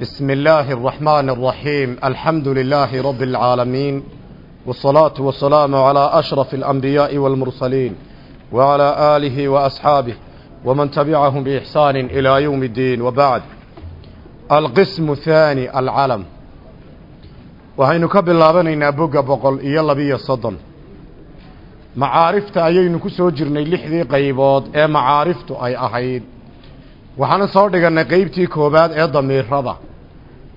بسم الله الرحمن الرحيم الحمد لله رب العالمين والصلاة والسلام على أشرف الأنبياء والمرسلين وعلى آله وأصحابه ومن تبعهم بإحسان إلى يوم الدين وبعد القسم الثاني العلم وهين كبل لابنين بوغا بقل إيلا بي صدن macaarifta ayaynu ku soo jirnay lixdii qaybood ee macaariftu ay ahayd waxaana soo dhigannay qeybtii koowaad ee damiirada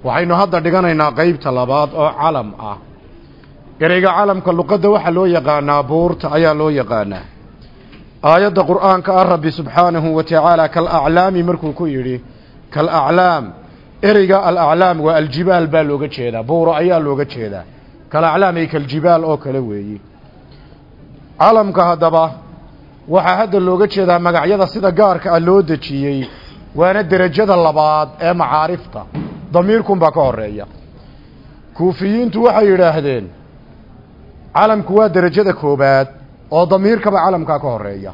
waxaynu hadda dhiganaynaa qeybta labaad oo calam ah. Ereyga calamka luqadda waxaa loo yaqaanaa buurta ayaa loo yaqaanaa. Aayadda qur'aanka ah rabbi subxaanahu wa tacaala kalaclaami markuu ku yidhi kalaclaam ereyga alaclaam waa aljibaal baa looga jeedaa buuro ayaa looga jeedaa. Kalaclaam ay kaljibaal oo kale weeyi. Calamka haddaba waxaa hadda looga jeedaa magacyada sida gaarka ah loo dejiyey waana derajada labaad ee macaarifta damiirkunbaa ka horreeya kuufiyiintu waxay yidhaahdeen calamku waa derajada koobaad oo damiirkaba calamkaa ka horreeya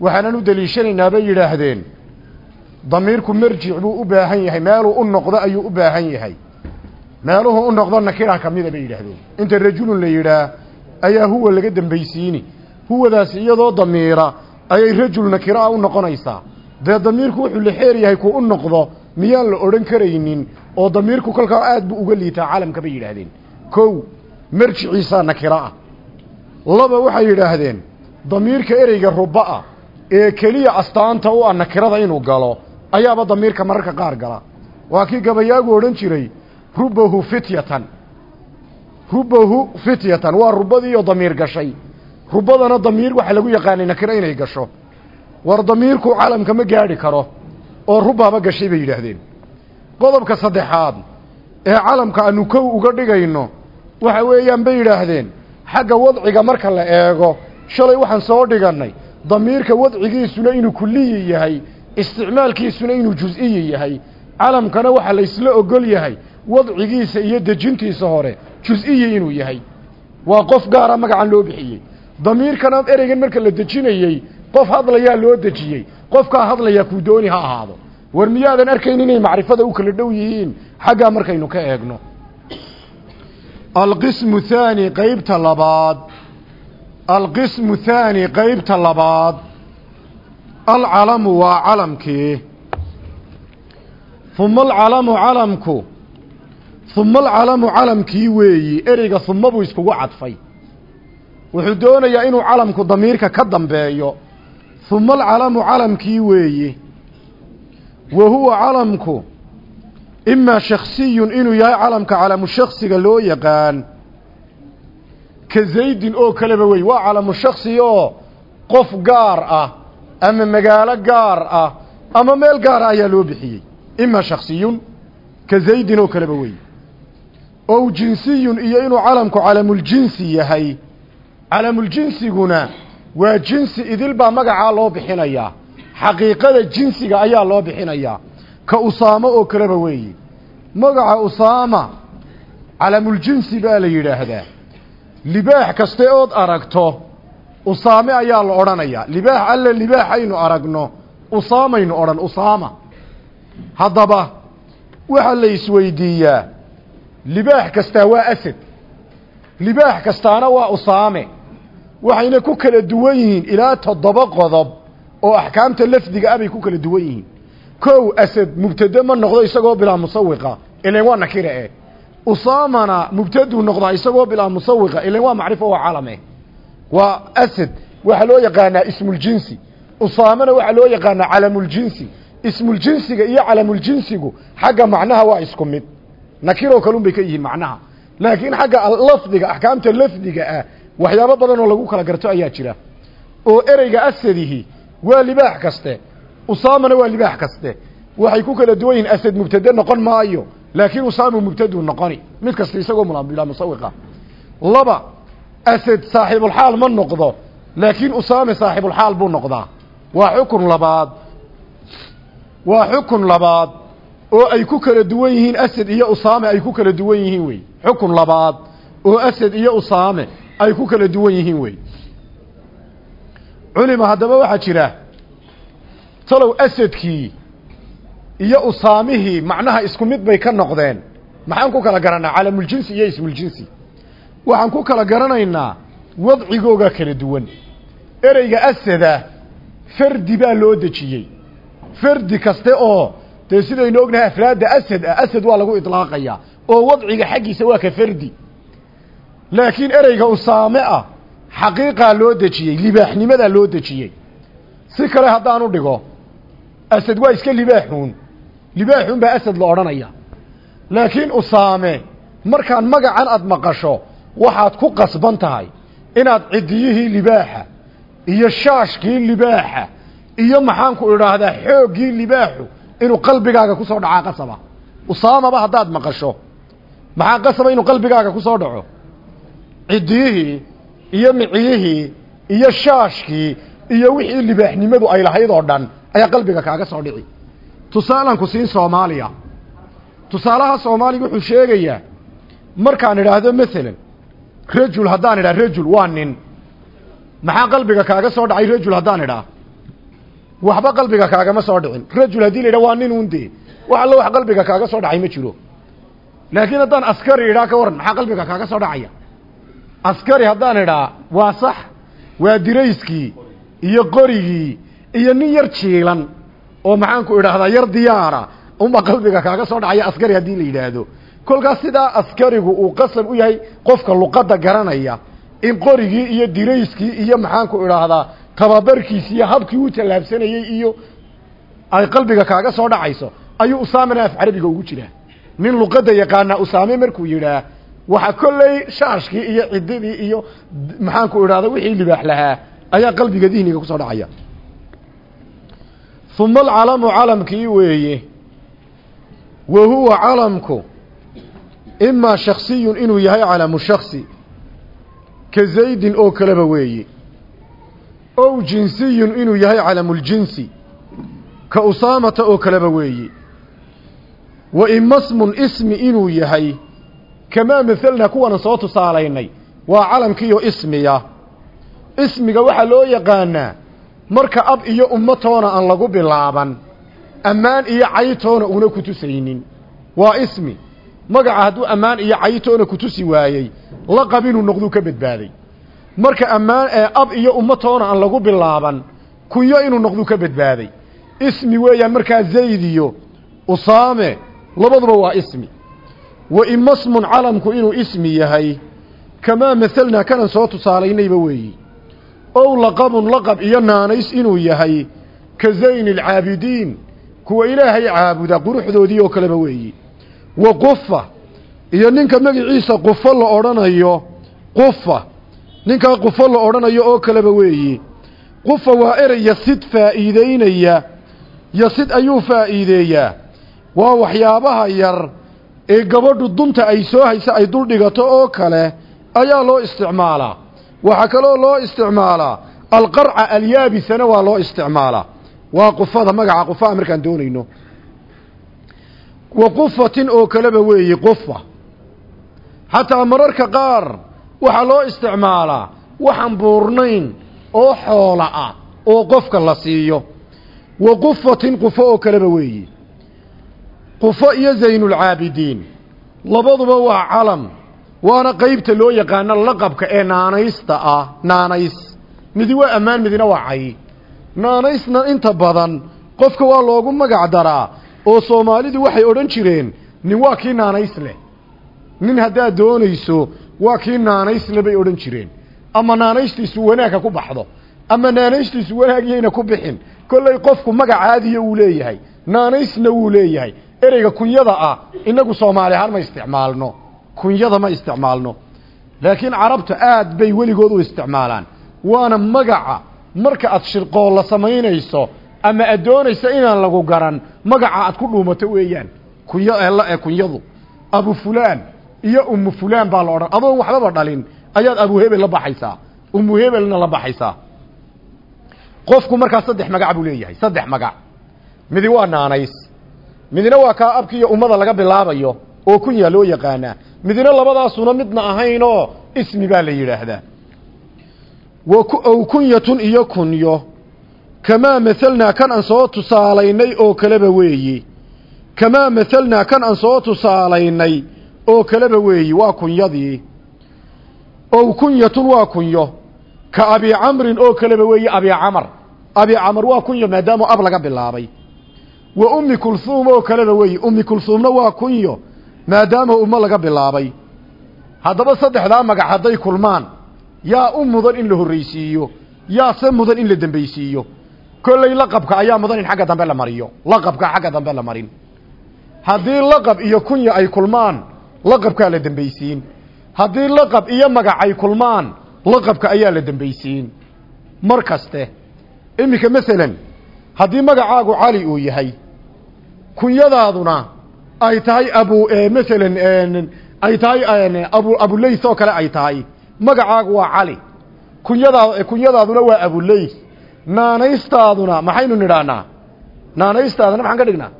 waxaanan u deliishanaynaa bay yidhaahdeen damiirku marjic buu u baahan yahay meeluu u noqdo ayuu u baahan yahay. Meeluhu u noqdo nakira ka mida bay yidhaahdeen. Inta rajulun la yidhaah ayaa huwa laga dambaysiini. Huwadaasi iyadoo damiira ayay rajul nakira u noqonaysaa. Dee damiirku wuxuu la xeer yahay ku u noqdo miyaan la odhan karaynin oo damiirku kolkaa aad buu uga liitaa calamka bay yidhaahdeen. Kow marjiciisaa nakira ah. Laba waxay yidhaahdeen damiirka ereyga ruba-a ee keliya astaanta u ah nakirada inuu galo ayaaba damiirka mararka qaar gala. Waa kii gabayaagu odhan jiray rubahu fityatan. Rubahu fityatan waa rubadiiyo damiir gashay. Rubadana damiir waxaa lagu yaqaanay nakiro inay gasho. War damiirku calamka ma gaadhi karo oo rubaaba gashay bay yidhaahdeen. Qodobka saddexaad ee calamka aanu kow uga dhigayno waxa weeyaan bay yidhaahdeen xagga wadciga marka la eego shalay waxaan soo dhigannay damiirka wadcigiisuna inuu kuliyi yahay isticmaalkiisuna inuu jus-iyi yahay calamkana waxaa laysla ogol yahay wadcigiisa iyo dejintiisa hore jus-iyi inuu yahay. Waa qof gaara magacan loo bixiyey. Damiirkana ereygan marka la dejinayey qof hadlayaa loo dejiyey qofkaa hadlayaa kuu dooni ha ahaado. War miyaadan arkayn inay macrifada u kala dhow yihiin? Xaggaa markaynu ka eegno. Alqismu thaani qeybta labaad. Alqismu thaani qeybta labaad. Alcalamu waa calamkii uma alcalamu calamku. Uma alcalamu calamkii weeyi ereyga uma buu iskugu cadfay. Wuxuu doonayaa inuu calamku damiirka ka dambeeyo uma alcalamu calamkii weeyi wa huwa calamku imaa shaksiyun inuu yahay calamka calamu shaksiga loo yaqaan ka zaydin oo kaleba wey waa calamu shaksi oo qof gaar ah ama magaalo gaar ah ama meel gaara ayaa loo bixiyey imaa shaksiyun ka zaydin oo kaleba wey ow jinsiyun iyo inuu calamku calamuljinsi yahay calamuljinsiguna waa jinsi idil baa magacaa loo bixinayaa xaqiiqada jinsiga ayaa loo bixinayaa ka usaamo oo kaleba weeye magaca usaama calamuljinsi baa la yidhaahdaa libaax kaste ood aragto usaame ayaa la odhanayaa libaax alle libaax aynu aragno usaamaynu odhan usaama. Haddaba waxaa la isweydiiyaa. Libaax kastaa waa asad. Libaax kastaana waa usaame waxayna ku kala duwan yihiin ilaa toddoba qodob oo axkaamta lafdiga ah bay ku kala duwan yihiin. Kow asad mubtade ma noqdo isagoo bilaa musawiqa ilan waa nakire eh. Usaamana mubtaduu noqdaa isagoo bilaa musawiqa ilan waa macrifo waa calame waa asad waxaa loo yaqaanaa ismuljinsi usaamana waxaa loo yaqaanaa calamuljinsi ismuljinsiga iyo calamuljinsigu xagga macnaha waa isku mid. Nakiroo kalun bay ka yihiin macnaha. Laakiin xagga lafdiga axkaamta lafdiga ah waxyaabo badan oo lagu kala garto ayaa jira. oo ereyga asadihi waa libaax kaste usaamana waa libaax kaste. waxay ku kala duwan yihiin asad mubtade noqon maayo laakiin usaamu mubtadu noqoni. mid kasta isagoo bilaa musawiqa. laba asad saaxiibulxaal ma noqdo laakiin usaame saaxiibulxaal buu noqdaa. waa xukun labaad. waa xukun labaad. oo ay ku kala duwan yihiin asad iyo usaame ay ku kala duwan yihiin wey. xukun labaad. oo asad iyo usaame ay ku kala duwan yihiin wey. Culima haddaba waxaa jira talow asadkii iyo usaamihii macnaha isku mid bay ka noqdeen. Maxaan ku kala garanaa calamuljinsi iyo ismuljinsi waxaan ku kala garanaynaa wadcigooga kala duwan. Ereyga asada fardi baa loo dejiyey. Fardi kaste oo dee sidaynu ognahay afraadda asad ah asad waa lagu idlaaqayaa oo wadciga xaggiisa waa ka fardi laakiin ereyga usaame ah xaqiiqaa loo dejiyey libaaxnimadaa loo dejiyey. Si kale haddaan u dhigo asad waa iska libaaxuun. Libaaxuun baa asad la odhanaya. Laakiin usaame markaan magacan aad maqasho waxaad ku qasban tahay inaad ciddiyihii libaaxa iyo shaashkii libaaxa iyo maxaanku idhaahdaa xooggii libaaxu inuu qalbigaaga ku soo dhacaa qasaba. Usaamaba haddaad maqasho maxaa qasaba inuu qalbigaaga ku soo dhaco ciddiyihii iyo miciyihii iyo shaashkii iyo wixii libaaxnimadu ay lahayd oo dhan ayaa qalbiga kaaga soo dhici. Tusaalanku siin soomaaliya. Tusaalaha soomaaliga wuxuu sheegayaa markaan idhaahdo masalan rajul haddaan idhaha rajul waa nin. Maxaa qalbiga kaaga soo dhacay? Rajul haddaan idhaa waxba qalbiga kaagama soo dhicin. Rajul haddii la yidhaha waa nin un dee wax allo wax qalbiga kaaga soo dhacay ma jiro. Laakiin haddaan askari idhaa ka waran maxaa qalbiga kaaga soo dhacaya askari haddaan idhaa waa sax waa dirayskii iyo qorigii iyo nin yar jiilan oo maxaanku idhaahdaa yar diyaara unbaa qalbiga kaaga soo dhacaya askari haddii la yidhaahdo. Kolkaas sidaa askarigu uu qasab u yahay qofka luqadda garanaya in qorigii iyo dirayskii iyo maxaanku idhaahdaa tababarkiisi iyo habkii uu tallaabsanayey iyo ay qalbiga kaaga soo dhacayso ayuu usaamena af carabiga ugu jiraa. Nin luqadda yaqaanaa usaame markuu yidhaah waxa kolley shaashkii iyo ciddidii iyo maxaanku idhahda wixii libaax lahaa ayaa qalbiga dihniga ku soo dhacaya. Uma alcalamu calamkii weeye wa huwa calamku imaa shaksiyun inuu yahay calamu shaksi ka zaydin oo kaleba weeye. Ow jinsiyun inuu yahay calamuljinsi ka usaamata oo kaleba weeye. Wa ima smun ismi inuu yahay kamaa mahalnaa kuwana soo tusaalaynay. Waa calamkiiyo ismiya. Ismiga waxaa loo yaqaanaa marka ab iyo ummatoona aan lagu bilaaban. Ammaan iyo caytoona una ku tusaynin. Waa ismi. Magaca hadduu ammaan iyo caytoona ku tusi waayey laqab inuu noqduu ka badbaaday. Marka ammaan ee ab iyo ummatoona aan lagu bilaaban kunyo inuu noqduu ka badbaaday. Ismi weeyaan markaa zayd iyo usaame labaduba waa ismi wa ima smun calamku inuu ismi yahay kamaa mahalnaa kanan soo tusaalaynayba weeyi. Ow laqabun laqab iyo naanays inuu yahay ka zayni alcaabidiin kuwa ilaahay caabuda quruxdoodii oo kaleba weeyi. Wa qufa iyo ninka magiciisa qufo la odhanayo qufa ninkaa qufo la odhanayo oo kaleba weeyi. Qufa waa erey yasid faa'iideynaya yasid ayuu faa'iideeyaa. Waa waxyaabaha yar ee gabadhu dunta ay soo haysa ay dul dhigato oo kale ayaa loo isticmaalaa waxaa kaloo loo isticmaalaa alqarca alyaabisana waa loo isticmaalaa waa qufada magaca qufaa markaan doonayno. Wa qufatin oo kaleba weeye qufa. Xataa mararka qaar waxaa loo isticmaalaa waxaan buurnayn oo xoola ah oo qofka la siiyo. Wa qufatin qufo oo kaleba weeye qufo iyo zaynulcaabidiin labaduba waa calam waana qaybta loo yaqaano laqabka ee naanaysta ah naanays. Midi waa ammaan midina waa cay naanaysna inta badan qofka waa loogu magac daraa oo soomaalidu waxay odhan jireen nin waa kii naanays leh. Nin haddaad doonayso waa kii naanaysle bay odhan jireen. Ama naanaystiisu wanaagha ku baxdo ama naanaystiisu wanaagyayna ku bixin. Kollay qofku magacaadiya uu leeyahay naanaysna wuu leeyahay ereyga kunyada ah inagu soomaali ahaan ma isticmaalno. Kunyada ma isticmaalno. Laakiin carabta aad bay weligood u isticmaalaan. Waana magaca. Marka aad shirqoolla samaynayso ama aad doonayso inaan lagu garan magaca aad ku dhuumato weeyaan. Kunyo eella ee kunyadu. Abu fulaan iyo ummu fulaan baa la odhan. Adoon waxbaba dhalin. Ayaad abu hebel la baxaysaa. Ummu hebelna la baxaysaa. Qofku markaa saddex magac buu leeyahay. Saddex magac. Midi waa naanays midina waa kaa abki iyo ummada laga bilaabayo oo kunya loo yaqaanaa midina labadaasuna midna ahaynoo ismi baa la yidhaahdaa. Ow kunyatun iyo kunyo. Kamaa mahalnaa kan aan soo tusaalaynay oo kaleba weeye kamaa mahalnaa kan aan soo tusaalaynay oo kaleba weeyi waa kunyadii. Ow kunyatun waa kunyo. Ka abi camrin oo kaleba weeyi abi camar. Abi camar waa kunyo maadaama ab laga bilaabay wa ummi kulhuum oo kaleba weeyi ummi kulhuumna waa kunyo maadaama ummo laga bilaabay. Haddaba saddexdaa magac hadday kulmaan yaa u mudan in la horraysiiyo yaa se mudan in la dembaysiiyo kolley laqabka ayaa mudan in xagga dambe la mariyo. Laqabka xagga dambe la marin. Haddii laqab iyo kunya ay kulmaan laqabkaa la dembaysiin haddii laqab iyo magac ay kulmaan laqabka ayaa la dembaysiin mar kaste iminka masalan haddii magacaagu cali uu yahay kunyadaaduna ay tahay abu masalan ay tahay abu abuleyth oo kale ay tahay. Magacaagu waa cali. Kunyadaa kunyadaaduna waa abuleyth naanaystaaduna maxaynu nidhahnaa naanaystaaduna maxaan ka dhignaa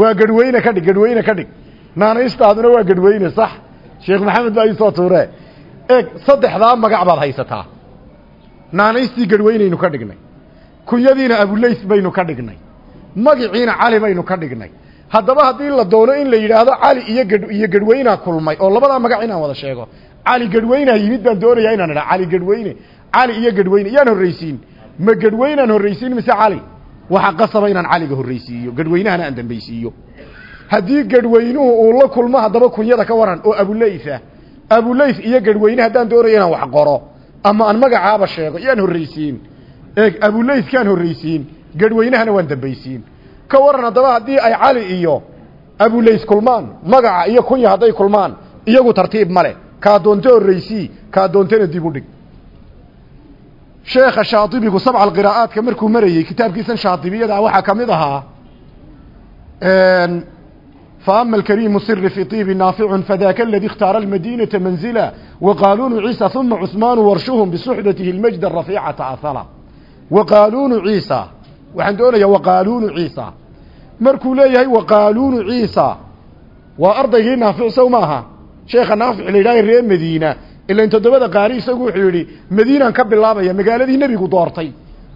waa gadhweyne ka dhig gadhweyne ka dhig. Naanaystaaduna waa gadhweyne sax. Sheekh maxamed baa iisoo tuure eeg saddexdaa magac baad haysataa. Naanaystii gadhweynaynu ka dhignay kunyadiina abuleyth baynu ka dhignay. Magiciina cali baynu ka dhignay. Haddaba haddii la doono in la yidhaahdo cali iyo gadh iyo gadhweynaa kulmay oo labadaa magac inaan wada sheego. Cali gadhweynaa yimid baan doonayaa inaan idhaa cali gadhweyne cali iyo gadhweyne yaan horraysiin. Ma gadhweynaan horraysiin mise cali? Waxaa qasaba inaan caliga horraysiiyo gadhweynahana aan dambaysiiyo. Haddii gadhweynuhu uu la kulmo haddaba kunyada ka waran oo abuleytha abuleyth iyo gadhweyne haddaan doonayo inaan wax qoro. Ama aan magacaaba sheego yaan horraysiin eeg abuleythkaan horraysiin gadhweynahana waan dambaysiin ka waran haddaba haddii ay cali iyo abuleyth kulmaan magaca iyo kunya hadday kulmaan iyagu tartiib male kaa doonto horraysii kaa doontana dib u dhig sheekha shaadibigu sabca alqiraa'aadka markuu marayey kitaabkiisan shaadibiyada waxaa ka mid ahaa فأما الكريم السر في طيب نافع فذاك الذي اختار المدينة منزلا وقالون عيسى ثم عثمان ورشهم بصحبته المجد الرفيعة أثلا waqaaluunu ciisa. Waxaan doonayaa waqaaluunu ciisa. Markuu leeyahay waqaaluunu ciisa waa ardaygii naafic sow maaha. Sheekha naafic la yidhaahay reer madiina. Ilan toddobada qaari isagu wuxuu yidhi madiinaan ka bilaabaya magaaladii nebigu doortay.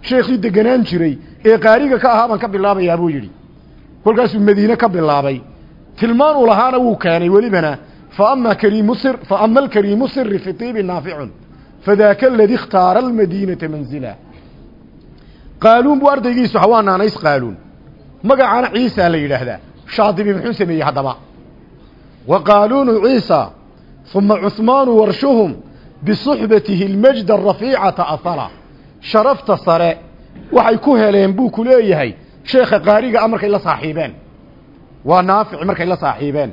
Sheekhii deganaan jiray ee qaariga ka ahaa baan ka bilaabayaa buu yidhi. Kolkaasuu madiine ka bilaabay. Tilmaan uu lahaana wuu keenay welibana faama kariimu sir faama alkariimu siri fi tiibi naaficun fadaaka aladii اkhtaara almadiinata manzila qaaluun buu ardaygiisu waa naanays qaaluun. Magacaana ciisa la yidhaahdaa. Shaadibi muxuu sameeyey haddaba. Wa qaaluunu ciisa uma cuhmaanu warshuhum bisuxbatihi almajda arafiicata ahala sharafta sare waxay ku heleen buu ku leeyahay sheekha qaariga a markay la saaxiibeen. Waa naafic markay la saaxiibeen.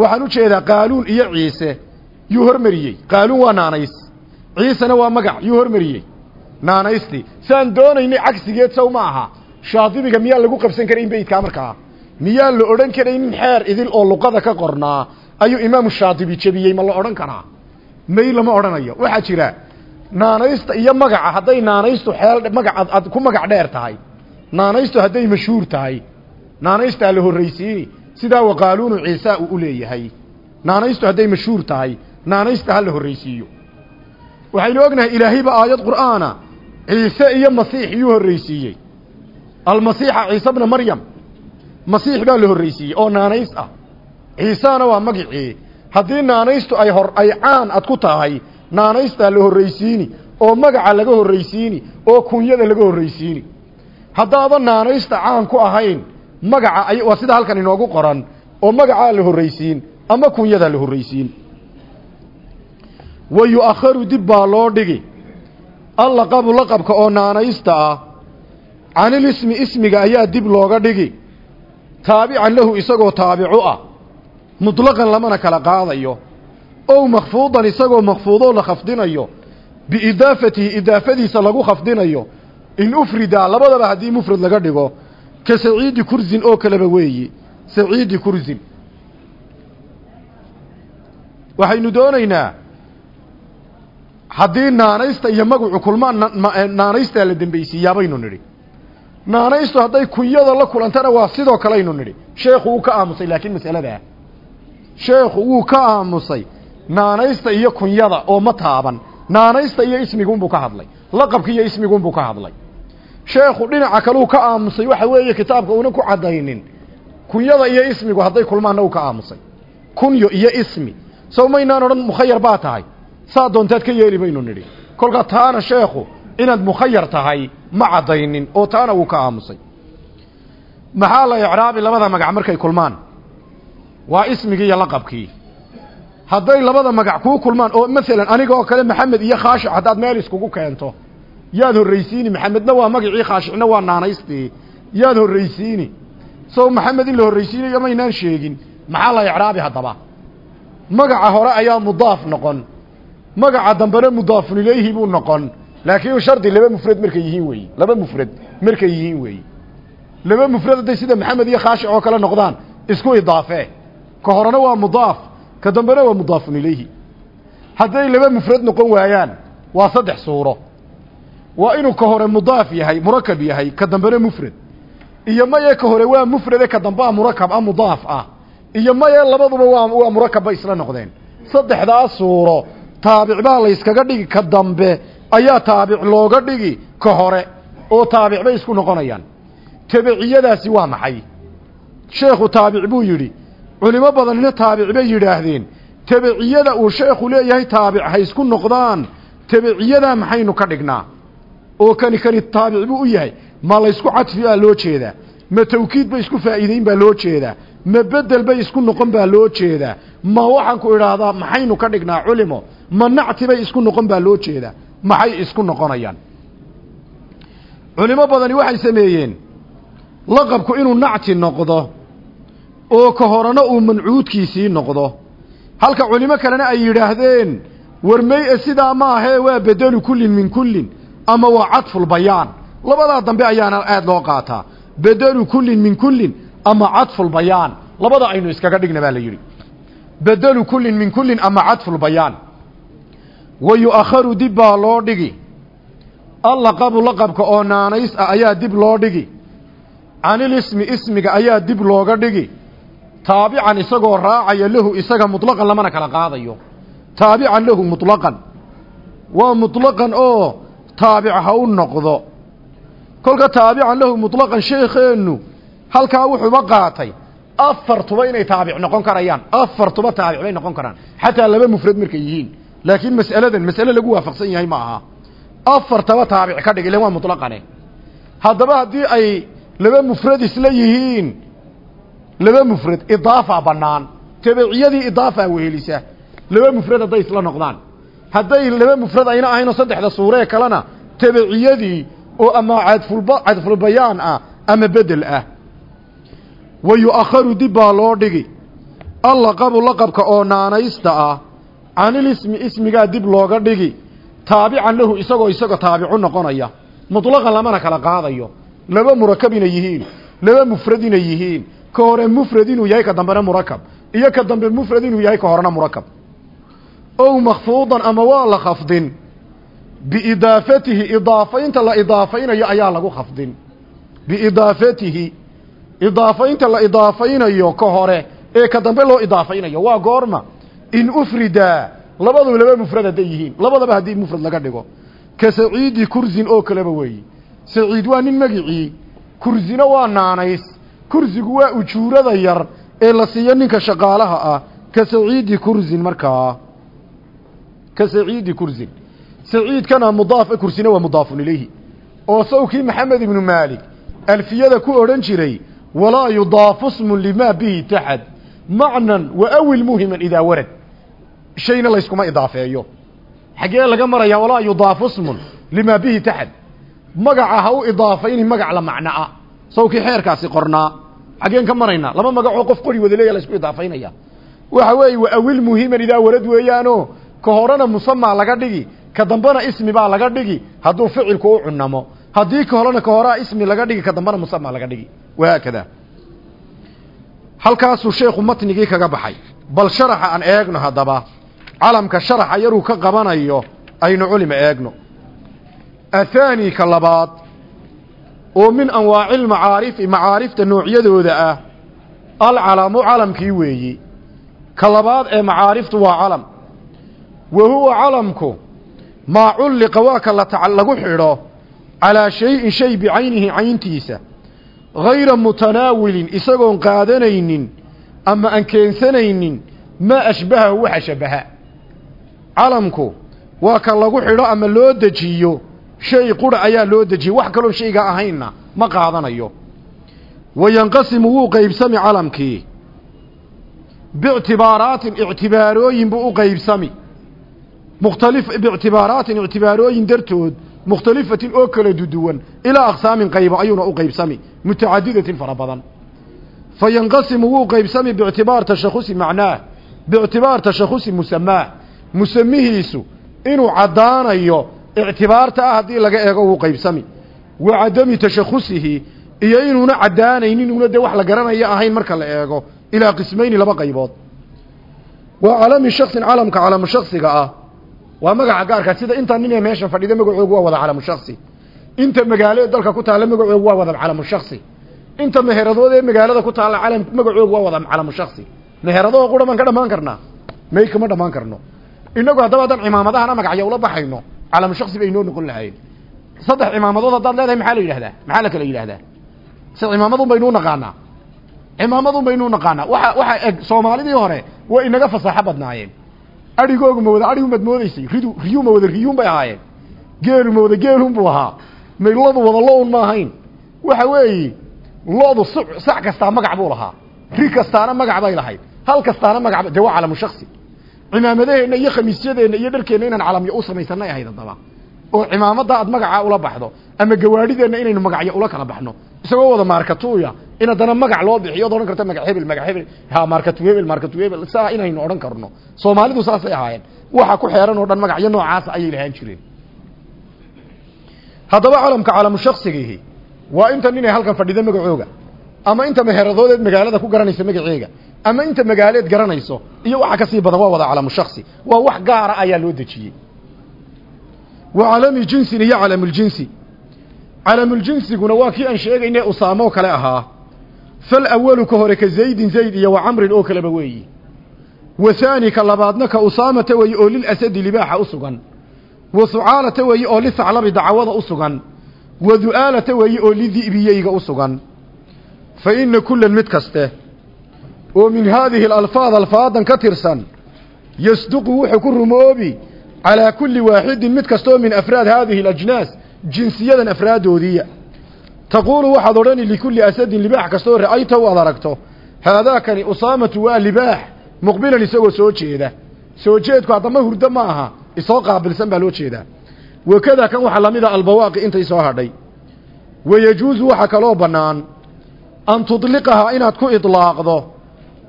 Waxaan u jeedaa qaaluun iyo ciise. Yuu hormariyey. Qaaluun waa naanays. Ciisena waa magac. Yuu hormariyey naanaystii saan doonaynay cagsigeed sow ma aha. Shaadibiga miyaa lagu qabsan karayn beydkaa markaa miyaan la odhan karaynin xeer idil oo luqada ka qornaa? Ayuu imaamu shaadibi jebiyey ma la odhan karaa may lama odhanayo. Waxaa jira naanaysta iyo magaca hadday naanaystu xeel magac ad ku magac dheer tahay. Naanaystu hadday mashhuur tahay. Naanaystaa la horraysiini. Sidaa waqaaluunu ciisa uu u leeyahay. Naanaystu hadday mashhuur tahay naanaysta ha la horraysiiyo. Waxaynu ognahay ilaahayba aayad qur'aana ciise iyo masiix yuu horraysiiyey. Almasiixa ciise bna maryam masiix baa la horraysiiyey oo naanays ah. Ciisana waa magicii. Haddii naanaystu ay hor ay caan ad ku tahay naanaystaa la horraysiini oo magaca laga horraysiini oo kunyada laga horraysiini. Haddaaba naanaysta caan ku ahayn magaca waa sida halkan inoogu qoran oo magacaa la horraysiin ama kunyadaa la horraysiin. Wa yu-akharu dib baa loo dhigi allaqabu laqabka oo naanaysta ah canilismi ismiga ayaa dib looga dhigi. Taabican lahu isagoo taabicu ah. Mutlaqan lamana kala qaadayo. Ow makfuudan isagoo makfuudoo la khafdinayo. Biidaafatihi idaafadiisa lagu khafdinayo. In ufrida labadaba haddii mufrad laga dhigo ka saciidi kursin oo kaleba weeye saciidi kursin waxaynu doonaynaa haddii naanaysta iyo magacu kulmaan naanaystaa la dembaysiiyaabaynu nidhi. Naanaystu hadday kunyada la kulantana waa sidoo kaleaynu nidhi. Sheekhu wuu ka aamusay laakiin masaladaa sheekhu wuu ka aamusay naanaysta iyo kunyada oo ma taaban. Naanaysta iyo ismiguunbuu ka hadlay. Laqabki iyo ismiguunbuu ka hadlay. Sheekhu dhinaca kaluu ka aamusay waxa weeye kitaabka una ku caddaynin. Kunyada iyo ismigu hadday kulmaanna uu ka aamusay. Kunyo iyo ismi. Sow maynaan odhan mukhayar baa tahay saa doontaad ka yeeli baynu nidhi. Kolkaa taana sheekhu inaad mukhayar tahay ma caddaynin oo taana wuu ka aamusay. Maxaa la icraabi labada magac markay kulmaan? Waa ismigii iyo laqabkii. Hadday labada magac kuu kulmaan oo masalan aniga oo kale maxamed iyo khaashic haddaad meel iskugu keento yaad horraysiini maxamedna waa magacii khaashicna waa naanaystii. Yaad horraysiini. Sow maxamed in la horraysiinayo maynaan sheegin. Maxaa la icraabi haddaba? Magaca hore ayaa mudaaf noqon magaca dambena mudaafun ilayhi buu noqon. Laakiin shardi laba mufrad markay yihiin weeyi laba mufrad markay yihiin weeyi laba mufrad hadday sida maxamed iyo khaashic oo kale noqdaan isku idaafee ka horena waa mudaaf ka dambena waa mudaafun ilayhi. Hadday laba mufrad noqon waayaan waa saddex suuro. Waa inuu ka hore mudaaf yahay murakab yahay ka dambena mufrad. Iyo maye ka hore waa mufrade ka dambea murakab a mudaaf ah. Iyo maye labaduba waa waa murakab bay isla noqdeen. Saddexdaas suuro taabic baa la yskaga dhigi ka dambe ayaa taabic looga dhigi ka hore oo taabic bay isku noqonayaan. Tabiciyadaasi waa maxay? Sheekhu taabic buu yidhi culimo badanina taabic bay yidhaahdeen. Tabiciyada uu sheekhu leeyahay taabic ha isku noqdaan tabiciyadaa maxaynu ka dhignaa? Oo kani kani taabic buu u yahay. Ma laysku cadfi aa loo jeedaa. Ma tawkiid bay isku faa'iideyn baa loo jeedaa ma bedel bay isku noqon baa loo jeedaa. Ma waxaan ku idhaahdaa maxaynu ka dhignaa culimo. Ma nacti bay isku noqon baa loo jeedaa. Maxay isku noqonayaan? Culimo badani waxay sameeyeen laqabku inuu nacti noqdo oo ka horena uu mancuudkiisii noqdo. Halka culimo kalena ay yidhaahdeen warmey-e sidaa maahee waa bedelu kullin min kullin ama waa cadfulbayaan labadaa dambe ayaana aada loo qaataa. Bedelu kullin min kullin ama cadfulbayaan labada aynu iskaga dhigna baa la yidhi. Bedelu kullin min kullin ama cadfulbayaan wa yu-akharu dib baa loo dhigi. Allaqabu laqabka oo naanays ah ayaa dib loo dhigi. Canilismi ismiga ayaa dib looga dhigi. Taabican isagoo raacaya lahu isaga mutlaqan lamana kala qaadayo. Taabican lahu mutlaqan. Waa mutlaqan oo taabic ha u noqdo. Kolka taabican lahu mutlaqan sheekheennu halkaa wuxuuba qaatay afartuba inay taabic noqon karayaan afartuba taabic bay noqon karaan. Xataa laba mufrad markay yihiin laakiin mas'aladan mas'ale lagu waafaqsan yahay ma aha. Afartaba taabic ka dhig ilen waa mutlaqane haddaba haddii ay laba mufrad isla yihiin laba mufrad idaafa bannaan tabiciyadii idaafaa wehelisa laba mufrad hadday isla noqdaan. Hadday laba mufrad ayna ahaynoo saddexda suuree kalena tabiciyadii oo ama cadfulba cadfulbayaan ah ama bedel ah wa yu-akharu dib baa loo dhigi. Allaqabu laqabka oo naanaysta ah canilismi ismigaa dib looga dhigi. Taabican lahu isagoo isagoo taabicu noqonaya. Mutlaqan lamana kala qaadayo. Laba murakab inay yihiin laba mufrad inay yihiin. Ka hore mufrad inuu yahay ka dambena murakab. Iyo ka dambe mufrad inuu yahay ka horena murakab. Ow makfuudan ama waa la khafdin? Biidaafatihi idaafaynta la idaafaynayo ayaa lagu khafdin. Biidaafatihi idaafaynta la idaafaynayo ka hore ee ka dambe loo idaafaynayo waa goorma. In ufrida labadu laba mufrad hadday yihiin labadaba haddii mufrad laga dhigo. Ka saciidi kursin oo kaleba weeyi saciid waa nin magicii. Kursina waa naanays. Kursigu waa ujuurada yar ee la siiyo ninka shaqaalaha ah. Ka saciidi kursin markaa. Ka saciidi kursin. Saciidkana mudaaf kursina waa mudaafun ilayhi. Oo sawkii maxamed ibnu maalik alfiyada ku odhan jiray walaa yudaafu smun limaa bihi taxad. Macnan wa awil muhiman idaa warad. Shayna layskuma idaafeeyo. Xaggee laga marayaa walaa yudaafu smun limaa bihi taxad. Magaca ha u idaafayni magac la macnoa sawkii xeerkaasi qornaa. Xaggeen ka maraynaa laba magacoo qof qori wada leeya laysku idaafaynaya. Waxa weeye wa awil muhiman idaa warad weeyaano ka horena musamaa laga dhigi ka dambena ismi baa laga dhigi hadduu ficilku u cunamo haddii ka horena ka ismi laga dhigi ka dambena laga dhigi wahaakada halkaasuu sheekhu matnigii kaga baxay. Bal sharaxa aan eegno haddaba calamka sharaxa yaruu ka qabanayo aynu culima eegno. Athaani ka labaad oo min anwaaci lmacaarifi macaarifta noocyadooda ah alcalamu calamkii weeyi. Ka labaad ee macaariftu waa calam. Wa huwa calamku maa culliqa waa ka lagu xidho calaa shayin shay bicaynihi cayntiisa hayra mutanaawilin isagoon qaadanaynin ama aan keensanaynin maa ashbahahu waxa shabaha calamku waa ka lagu xidho ama loo dejiyo shay qura ayaa loo dejiyey wax kaloon shayga ahaynna ma qaadanayo wayanqasimu wuu qaybsami calamkii biictibaaraatin ictibaarooyin buu u qaybsami mukhtalif biictibaaraatin ictibaarooyin dartood mukhtalifatin oo kala duduwan ilaa aqsaamin qaybo ayuuna u qaybsami mutacadidatin fara badan. Fa yanqasimu wuu qaybsami biictibaar tashakusi macnaah biictibaar tashakusi musamaah musamihiisu inuu caddaanayo ictibaarta ah haddii laga eego wuu qaybsami. Wa cadami tashakusihi iyo inuuna caddaanaynin una dee wax la garanaya ahayn marka la eego ilaa qismayni laba qaybood. Waa calami shaksin calamka calamu shaksiga ah waa magaca gaarka sida inta nin ee meesha fadhida magacoogu waa wada calamu shaksi inta magaalo dalka ku taalla magacoogu waa wada calamu shaksi inta meheradood ee magaalada ku taalla calam magacoogu waa wada calamu shaksi meheradoo qura maan ka dhamaan karnaa may kama dhamaan karno. Inagu haddaba haddaan cimaamadahana magacyo ula baxayno calamu shaksi bay noqon lahayn saddex cimaamadood haddaad leedahay maxaa la yidhahdaa? Maxaa la kala yidhahdaa? Si cimaamadun baynuu naqaanaa. Cimaamadun baynuu naqaanaa. Waxa waxa eg soomaalidii hore way inaga fasaaxo badnaayeen adhigoogu ma wada adhigu maad moodeysay ridu riyuu ma wada riyuun bay ahaayeen. Geelu ma wada geelun buu ahaa. May lodu wada lo'un ma ahayn. Waxa weeye lodu sac kastaa magac buu lahaa. Ri kastaana magac bay lahayd. Hal kastaana magac dee waa calamu shaksi cimaamadaheenna iyo khamiisyadeenna iyo dharkeenna inaan calamyo u samaysanay ahayd haddaba. Oo cimaamada aad magacaa ula baxdo ama gawaadhideenna inaynu magacyo ula kala baxno isagoo wada maarkatuuya in haddana magac loo bixiyo od odhan karta magac hebel magac hebel. Ha maarkatu hebel maarkatu hebel. Saa inaynu odhan karno. Soomaalidu saasay ahaayeen. Waxa ku xeeran oo dhan magacyo noocaasa ayay lahaan jireen. Haddaba calamka calamu shaksigiihi waa inta ninay halkan fadhida magacooga ama inta meheradoodeed magaalada ku garanaysa magaceega ama inta magaaleed garanayso iyo waxa ka sii badan waa wada calamu shaksi waa wax gaara ayaa loo dejiyey. Wa calami jinsin iyo calamuljinsi calamuljinsiguna waa kii aan sheegaynay usaamoo kale ahaa. Fal awalu ka hore ka zaydin zayd iyo wa camrin oo kaleba weeyi. Wa haani ka labaadna ka usaamata weeye oo lilasadi libaaxa u sugan. Wa hucaalata weeye oo lisaclabi dacwada u sugan. Wa du'aalata weeye oo lidi'biyeyga u sugan. Fa inna kullan mid kaste oo min haadihi alalfaad alfaadan ka tirsan yasduqu wuxuu ku rumoobi calaa kulli waaxidin mid kastaoo min afraad haadihi alajnaas jinsiyadan afraadoodiiya taquulu waxaad odhani likulli asadin libaax kastoo ra'ayta u ad aragto. Haadaakani usaamatu waa libaax. Muqbilan isagoo soo jeeda. Soo jeedku haddama hurdo ma aha. Isoo qaabilsan baa loo jeedaa. Wakadaa kan waxaa la mid a albawaaqi intay soo hadhay. Wayajuusu waxaa kaloo bannaan. An tudliqahaa inaad ku idlaaqdo.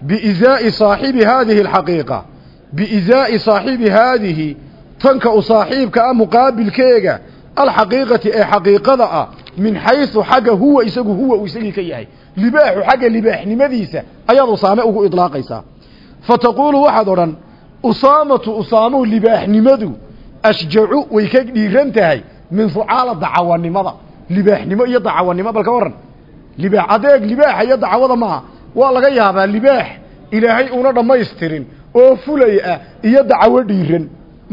Biizaa'i saaxibi haadihi alxaqiiqa. Biizaa'i saaxibi haadihi. Tanka u saaxiibka ah muqaabilkeega alxaqiiqati ee xaqiiqada ah min xaysu xagga huwa isagu huwa uu isagii ka yahay. Libaaxu xagga libaaxnimadiisa ayaad usaame ugu idlaaqaysaa. Fa taquulu waxaad odhan usaamatu usaamuhu libaaxnimadu ashjacu way ka dhiiran tahay min fucaala dacawanimada libaaxnimo iyo dacawanimo bal ka warran. Libaax adeeg libaaxa iyo dacwada maaha waa laga yaabaa libaax ilaahay una dhammaystirin oo fulay ah iyo dacawo dhiiran.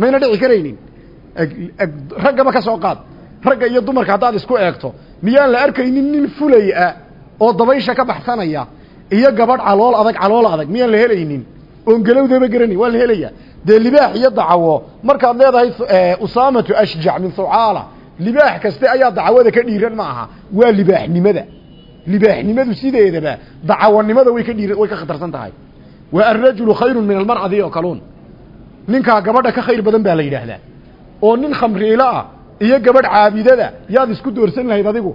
Mayna dhici karaynin raggaba ka soo qaad. Ragga iyo dumarka haddaad isku eegto miyaan la arkaynin nin fulay ah oo dabaysha ka baxsanaya iyo gabadh calool adag calool adag miyaan la helaynin? Oon galowdaba garanayn waa la helaya dee libaax iyo dacawo markaad leedahay usaamatu ashjac min hucaala libaax kaste ayaa dacwada ka dhiiran ma aha. Waa libaaxnimada. Libaaxnimadu sideedaba dacawanimada way ka dhiiran way ka khatarsan tahay. Wa alrajulu khayrun min almar'adi oo kaluun ninkaa gabadha ka khayr badan baa la yidhaahdaa oo nin khamriilo ah iyo gabadh caabidada yaad isku doorsan lahayd adigu.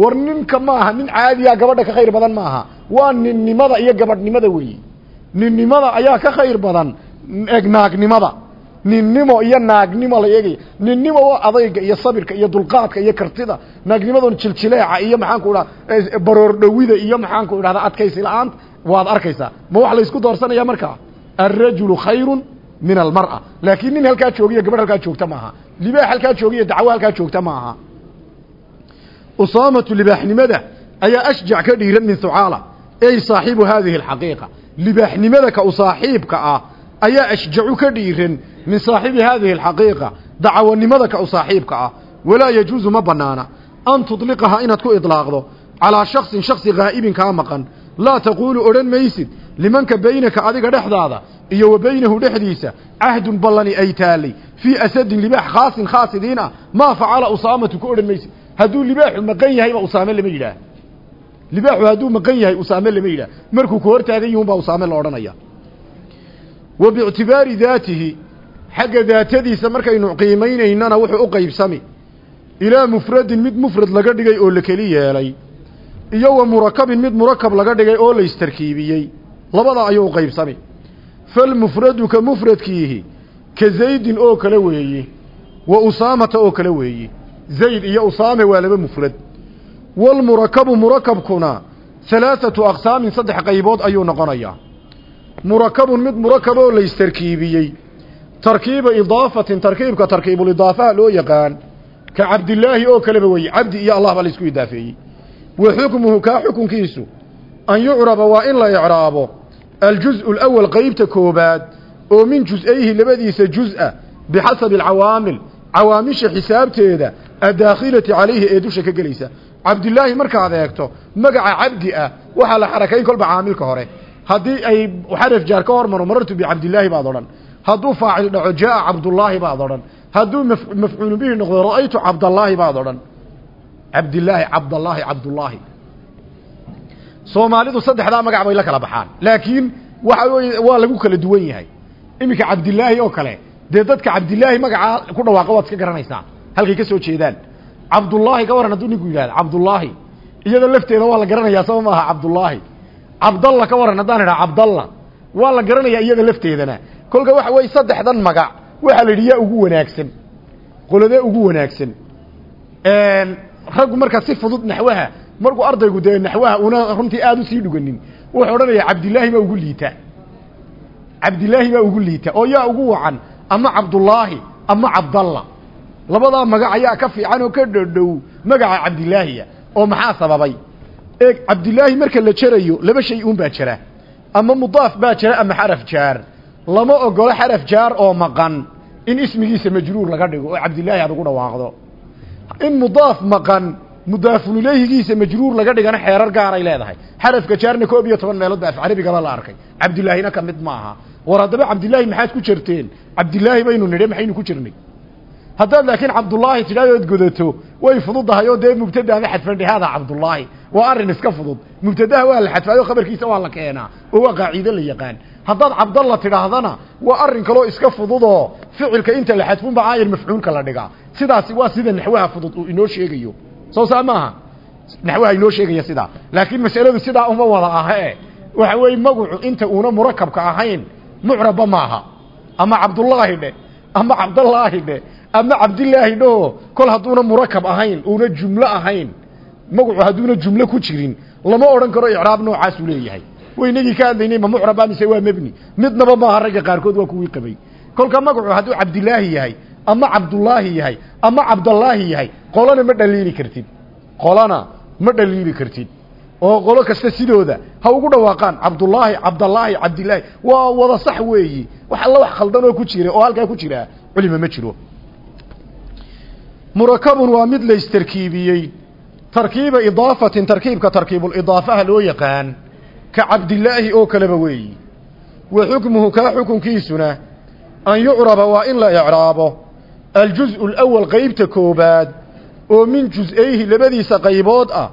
War ninka maaha nin caadiya gabadha ka khayr badan maaha waa ninnimada iyo gabadhnimada weeyi. Ninnimada ayaa ka khayr badan egnaagnimada ninnimo iyo naagnimo la eegaya ninnimo waa adayga iyo sabirka iyo dulqaadka iyo kartida. Naagnimadon jiljileeca iyo maxaanku idhaha baroor dhowida iyo maxaanku idhahda adkaysi la'aanta waad arkaysaa. Ma wax laysku doorsanaya markaa? Alrajulu khayrun min almar'a laakiin nin halkaa joogiyo gabadh halkaa joogta maaha libaax halkaa joogiyo dacwo halkaa joogta ma aha usaamatu libaaxnimada ayaa ashjac ka dhiiran min hucaala ey saaxiibu haadihi alxaqiiqa libaaxnimada ka u saaxiibka ah ayaa ashjacu ka dhiiran min saaxibi haadihi alxaqiiqa dacawanimada ka u saaxiibka ah walaa yajuusu ma banaana an tudliqahaa inaad ku idlaaqdo calaa shaksin shaksi haa'ibin kaa maqan laa taquulu odhan maysid limanka baynaka adiga dhexdaada iyo wa baynahu dhexdiisa cahdun ballani ay taallay fii asadin libaax khaasin khaasidiin ah maa facala usaamatu ku odhan maysid hadduu libaaxu maqan yahayba usaame lama yidhaah. Libaaxu hadduu maqan yahay usaame lama yidhaah. Markuu ku hor taagan yihun baa usaame la odhanaya. Wa biictibaari daatihi xagga daatadiisa markaynu qiimaynaynana wuxuu u qaybsami. Ilaa mufradin mid mufrad laga dhigay oo la keli yeelay iyo wa murakabin mid murakab laga dhigay oo la istarkiibiyey labada ayuu u qaybsami. Falmufradu ka mufradkiihi ka zaydin oo kale weeye wa usaamata oo kale weeye zayd iyo usaame waa laba mufrad. Walmurakabu murakabkuna halaathatu aqsaamin saddex qaybood ayuu noqonayaa murakabun mid murakab oo la istarkiibiyey tarkiiba idaafatin tarkiibka tarkiibulidaafaha loo yaqaan ka cabdilaahi oo kaleba weeye cabdi iyo allah baa la isku idaafeeyey. Wa xukmuhu kaa xukunkiisu an yucraba waa in la icraabo aljuz'u alawal qeybta koobaad oo min jus-ayhi labadiisa juz-a bixasabi alcawaamil cawaamisha xisaabteeda addaakhilati calayhi ee dusha ka gelaysa cabdilaahi markaad eegto magaca cabdi ah waxaa la xarakayn kolba caamilka hore haddii ay xaraf jaar ka hormaro marartu bicabdilaahi baad odhan hadduu faacil dhaco jaaa cabdullaahi baad odhan hadduu mafcuulu bihi noqdo ra'aytu cabdallaahi baad odhan cabdilaahi cabdallaahi cabdullaahi soomaalidu saddexdaa magac bay la kala baxaan. Laakiin waxa waa lagu kala duwan yahay. Iminka cabdilaahi oo kale dee dadka cabdilaahi magacaa ku dhawaaqa waad iska garanaysaa halkay ka soo jeedaan. Cabdullaahi ka waran hadduu ninku yidhahdo cabdullaahi. Iyada lafteeda waa la garanayaa saba maaha cabdullaahi. Cabdalla ka waran haddaan idhaha cabdalla waa la garanayaa iyada lafteedana. Kolka waxa weye saddexdan magac waxaa la yidhi yaa ugu wanaagsan. Qoladee ugu wanaagsan. Raggu markaa si fudud naxwaha markuu ardaygu dee naxwaha una runtii aada u sii dhuganin wuxuu odhanayaa cabdilaahi baa ugu liita. Cabdilaahi baa ugu liita. Oo yaa ugu wacan ama cabdullaahi ama cabdalla labadaa magac ayaa ka fiican oo ka dhodhow magaca cabdilaahiya oo maxaa sababay? Eeg cabdilaahi marka la jerayo laba shay uun baa jira. Ama mudaaf baa jira ama xaraf jaar. Lama ogolo xaraf jaar oo maqan. In ismigiisa majruur laga dhigo oo cabdilaahi aad ugu dhawaaqdo. In mudaaf maqan mudaafun ilayhigiisa majruur laga dhigana xeerar gaaray leedahay. Xarafka jaarna koob iyo toban meelood ba af carabigaba la arkay. Cabdilaahina ka mid maaha. War haddaba cabdilaahi maxaad ku jirteen? Cabdilaahi baynu nidhe maxaynu ku jirnay? Haddaad laakiin cabdullaahi tidhahdood godato way fududahay oo dee mubtadaada xadfandhe haadaa cabdullaahi. Waa arrin iska fudud. Mubtadaha waa la xadfaayo khabarkiisa waa la keenaa oo waa qaaciide la yaqaan. Haddaad cabdalla tidhaahdana waa arrin kaloo iska fududoo ficilka inta la xadfunba aayar mafcuulka la dhigaa. Sidaasi waa sida naxwaha fudud uu inoo sheegayo soo saa maaha? Naxwaha inoo sheegaya sidaa laakiin masaladu sidaa uma wada ahae waxa weeye magacu inta uuna murakabka ahayn mucrabba maaha. Ama cabdullaahi dhe ama cabdallaahi dhe ama cabdilaahi dhaho kol hadduuna murakab ahayn uuna jumlo ahayn magacu hadduuna jumlo ku jirin lama odhan karo icraab noocaasuu leeyahay. Waynagii ka hadlaynay ma mucraba mise waa mebni midnaba maaha ragga qaarkood waa kuwii qabay. Kolka magacu hadduu cabdilaahi yahay ama cabdullaahi yahay ama cabdallaahi yahay qolana ma dhaliili kartid. Qolana ma dhaliili kartid. Oo qolo kasta sidooda ha ugu dhawaaqaan cabdullaahi cabdallaahi cabdilaahi waa wada sax weeyi. Wax alla wax khaldan oo ku jira oo halkaa ku jira culima ma jiro. Murakabun waa mid la istarkiibiyey. Tarkiiba idaafatin tarkiibka tarkiibulidaafaha loo yaqaan ka cabdilaahi oo kaleba weeyi. Wa xukmuhu kaa xukunkiisuna an yucraba waa in la icraabo aljuz'u alawal qeybta koobaad oo min jus-ayhi labadiisa qaybood ah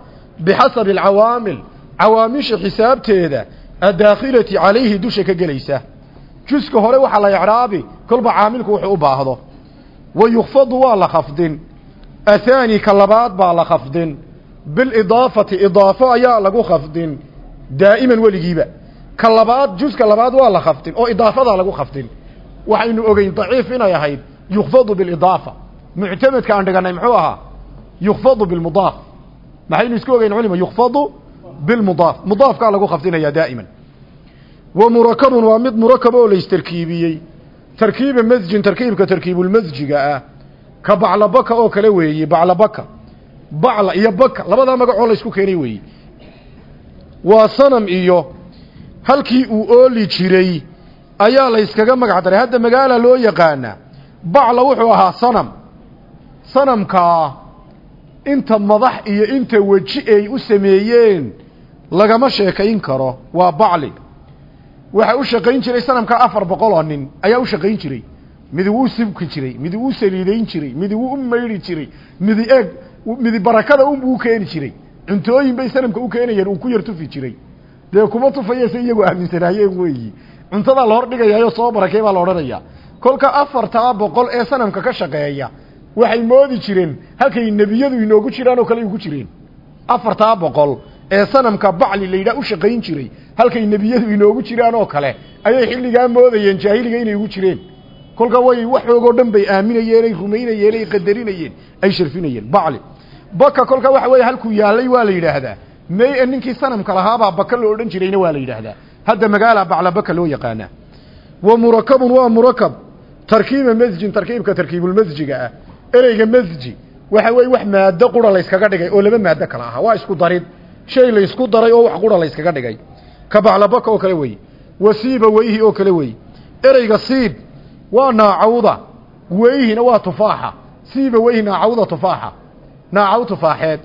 bixasabi alcawaamil cawaamisha xisaabteeda addaakhilati calayhi dusha ka gelaysa juska hore waxaa la icraabi kolba caamilku wuxuu u baahdo wa yukfadu waa la khafdin athaani ka labaad baa la khafdin bilidaafati idaafo ayaa lagu khafdin daa'iman weligiiba ka labaad juska labaad waa la khafdin oo idaafadaa lagu khafdin waxaynu ogeyn daciif inay ahayd yukfadu bilidaafa muctamadka aan dhiganay muxuu ahaa yukfadu bilmudaaf maxaynu isku ogeyn culima yukfadu bilmudaaf mudaafkaa lagu khafdinayaa daa'iman wa murakabun waa mid murakab oo la istarkiibiyey tarkiiba masjin tarkiibka tarkiibulmasjiga ah ka baclabaka oo kale weeye baclabaka bacla iyo baka labadaa magacoo la isku keenay weeye waa sanam iyo halkii uu ooli jiray ayaa la yskaga magac daray hadda magaala loo yaqaana bacla wuxuu ahaa sanam. Sanamkaa inta madax iyo inta weji ay u sameeyeen lagama sheekayn karo waa bacli. Waxa u shaqayn jiray sanamka afar boqol oo nin ayaa u shaqayn jiray. Midi wuu sibki jiray midi wuu saliidayn jiray midi wuu u maydhi jiray midi eeg midi barakada unbuu keeni jiray. Cuntooyin bay sanamka u keenayeen uu ku yar tufi jiray. Dee kuma tufayase iyagu aaminsanaayeen weeyi. Cuntadaa la hor dhigayaayo soo barakee baa la odhanayaa kolka afartaa boqol ee sanamka ka shaqeeya waxay moodi jireen halkay nebiyadu inoogu jiraan oo kale ugu jireen. Afartaa boqol ee sanamka bacli la yidhaha u shaqayn jiray halkay nebiyadu inoogu jiraan oo kale ayay xilligaa moodayeen jaahiliga inay ugu jireen. Kolka way waxoogoo dhan bay aaminayeen ay rumaynayeen ay qadarinayeen ay sharfinayeen bacli. Baka kolka waxa weeye halkuu yaallay waa la yidhaahdaa may e ninkii sanamka lahaabaa baka la odhan jirayna waa la yidhaahdaa. Hadda magaala bacla baka loo yaqaanaa. Wa murakabun waa murakab tarkiiba masjin tarkiibka tarkiibulmasjiga ah ereyga masji waxa weeye wax maado qura layskaga dhigay oo laba maado kala ahaa waa isku darid. Shay laysku daray oo wax qura layskaga dhigay. Ka baclabaka oo kale weeye. Wasiiba weyhi oo kale weeye. Ereyga siib waa naacawda. Weyhina waa tufaaxa. Siiba weyhi naacawda tufaaxa. Naacaw tufaaxeed.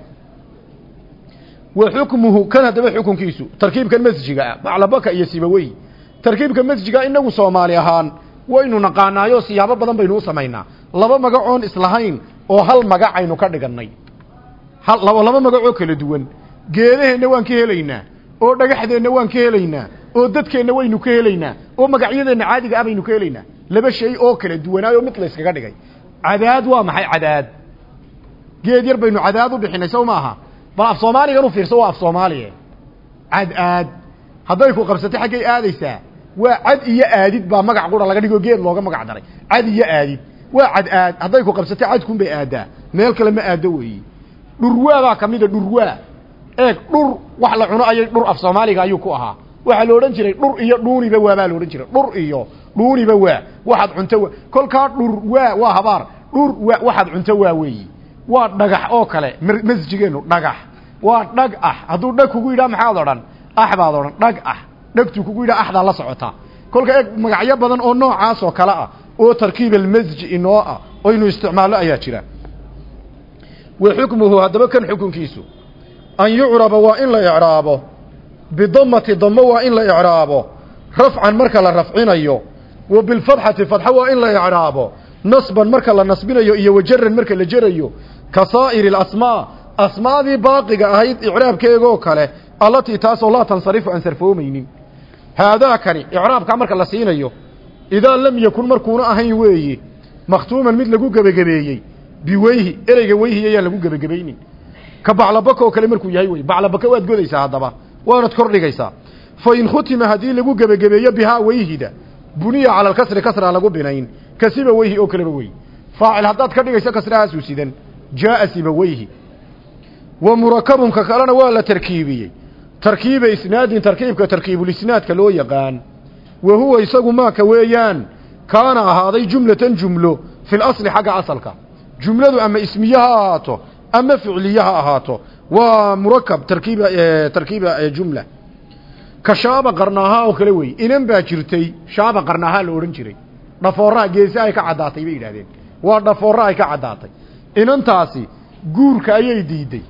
Wa xukmuhu kan haddaba xukunkiisu tarkiibkan masjiga ah iyo sibaweyhi tarkiibka masjiga inagu soomaali ahaan waynu naqaanaayo siyaabo badan baynu u samaynaa. Laba magacoon islahayn oo hal magac aynu ka dhigannay. Laba magacoo kala duwan. Geedaheenna waan ka helaynaa oo dhagaxdeenna waan ka helaynaa oo dadkeenna waynu ka helaynaa oo magacyadeenna caadiga ah baynu ka helaynaa. Laba shay oo kala duwanaayo mid la yskaga dhigay. Cadaad waa maxay? Cadaad. Geed yar baynu cadaad u bixinay sow maaha? Bal af soomaaligan u fiirso waa af soomaaliye. Cad aad hadday ku qabsato xaggay aadaysaa waa cad iyo aadid baa magac qura laga dhigo geed looga magac daray. Cad iyo aadid. Waa cad aad. Hadday ku qabsato cadkun bay aadaa. Meel kale ma aado weeyi. Dhurwaa baa ka mida dhurwaa. Eeg dhur wax la cuno ayay dhur af soomaaliga ayuu ku ahaa. Waxaa la odhan jiray dhur iyo dhuuniba waa baa la odhan jiray. Dhur iyo dhuuniba waa. Waxaad cunto waa kolkaa dhur waa waa habaar. Dhur waa waxaad cunto waa weeyi. Waa dhagax oo kale. Masjigeenu dhagax. Waa dhag ah. Hadduu dhag kugu yidhaha maxaad odhan? Ax baad odhan. Dhag ah dhegtuu kugu yidhaha axdaa la socotaa kolka eeg magacyo badan oo noocaas oo kale ah oo tarkiib almasji inoo ah oynu isticmaallo ayaa jira. Wa xukmuhu haddaba kan xukunkiisu an yucraba waa in la icraabo. Bidamati damo waa in la icraabo. Rafcan marka la rafcinayo wa bilfadxati fadxo waa in la icraabo. Nasban marka la nasbinayo iyo wajaran marka la jerayo ka saa'iri alasmaa asmaadii baaqiga ahayd icraabkeegoo kale allatii taasoo laa tansarifu aan sarfoomaynin haadaakani icraabkaa marka la siinayo idaa lam yakun markuuna ahayn weeye makhtuuman mid lagu gebagabeeyey biweyhi ereyga weyhi ayaan lagu gebagabaynin ka baclabaka oo kale markuu yahay wey baclabaka waad godaysaa haddaba waanad kor dhigaysaa. Fa in khutima haddii lagu gebagabeeyo bihaa weyhida buniya cala alkasri kasraa lagu binayn ka siba weyhi oo kaleba wey faacil haddaad ka dhigayso kasrahaasuu sidan jaaa siba weyhi. Wa murakabunka kalena waa la tarkiibiyey tarkiiba isnaadin tarkiibka tarkiibulisnaadka loo yaqaan. Wa huwa isagu maaka weeyaan kaana ahaaday jumlatan jumlo fi lasli xagga asalka. Jumladu ama ismiye ha ahaato ama ficliye ha ahaato waa murakab tarkiiba tarkiiba jumla. Ka shaaba qarnaahaa oo kale wey inan baa jirtay shaaba qarnaahaa la odhan jiray. Dhafooraa geesi ay ka caddaatay bay yidhahdeen waa dhafoorra ay ka caddaatay. Inantaasi guurka ayay diidday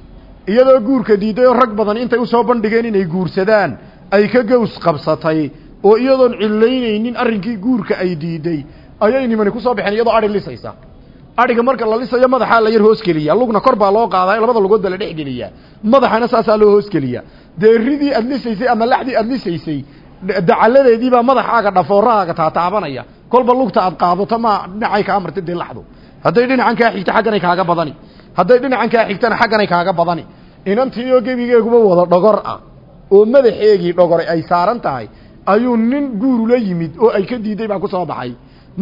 iyadoo guurka diidday oo rag badan intay u soo bandhigeen inay guursadaan ay ka gows qabsatay oo iyadoon cillaynaynin arrinkii guurka ay diidday ayay nimani ku soo baxeen iyadoo adhi lisaysa. Adhiga marka la lisayo madaxaa la yar hoosgeliya lugna kor baa loo qaadaa labada lugood baa la dhex geliyaa madaxana saasaa loo hoosgeliyaa dee ridii aad lisaysay ama laxdii aad lisaysay dacaladeediibaa madaxaaga dhafoorahaaga taataabanaya. Kolba lugta aad qaadato ma dhinacay kaa marta dee laxdu. Hadday dhinacan kaa xigto xagganay kaaga badani. Hadday dhinacan kaa xigtana xagganay kaaga badani inantii oo gebigeeguba wada dhogor ah oo madaxeegii dhogoray ay saaran tahay ayuu nin guurula yimid oo ay ka diiday baa ku soo baxay.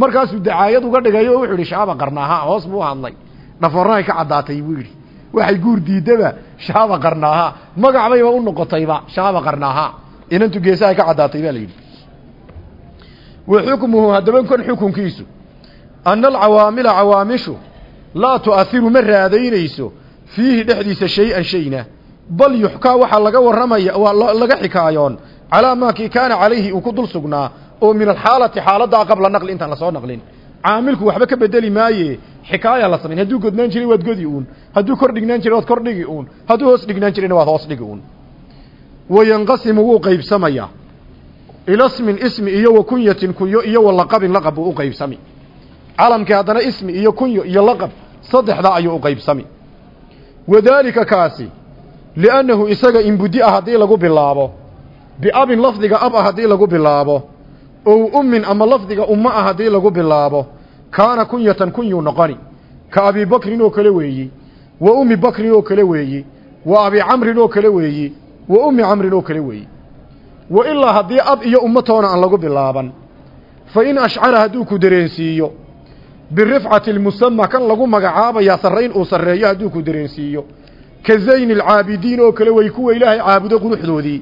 Markaasuu dacaayad uga dhigay oo wuxuu yidhi shaaba qarnaaha hoos buu hadlay. Dhafoornahay ka caddaatay buu yidhi. Waxay guur diidaba shaaba qarnaaha magac bayba u noqotayba shaaba qarnaaha. Inantu geesahay ka caddaatay baa la yidhi. Wa xukmuhu haddaba kon xukunkiisu ana alcawaamila cawaamishu laa tu'ahiru ma raadaynayso fiihi dhexdiisa shay-an shayna bal yuxkaa waxaa laga warramaya waa laga xikaayoon calaa maa kii kaana calayhi uu ku dul sugnaa oo min alxaalati xaaladaa qabla naqli intaan la soo naqlin. Caamilku waxba ka bedeli maaye xikaaya la samayn hadduu godnaan jiray waad godi uun hadduu kor dhignaan jiray waad kor dhigi uun hadduu hoos dhignaan jirayna waad hoos dhigi uun. Wayanqasimu wuu qaybsamayaa ilasmin ismi iyo wa kunyatin kunyo iyo wa laqabin laqab buu u qaybsami. Calamkii haddana ismi iyo kunyo iyo laqab saddexdaa ayuu u qaybsami wadaalika kaasi liannahu isaga inbudi-a haddii lagu bilaabo biabin lafdiga ab ah haddii lagu bilaabo ow ummin ama lafdiga ummo ah haddii lagu bilaabo kaana kunyatan kunyuu noqoni. Ka abi bakrin oo kale weeyi wa ummi bakrin oo kale weeyi wa abi camrin oo kale weeyi wa ummi camrin oo kale weeyi. Wa ilaa haddii ab iyo ummatoona aan lagu bilaaban fa in ashcara hadduu ku dareensiiyo birifcati almusama kan lagu magacaabayaa sarrayn uu sarreeyo hadduu ku dareensiiyo. Ka zayni alcaabidiin oo kale way kuwa ilaahay caabudo quruxdoodii.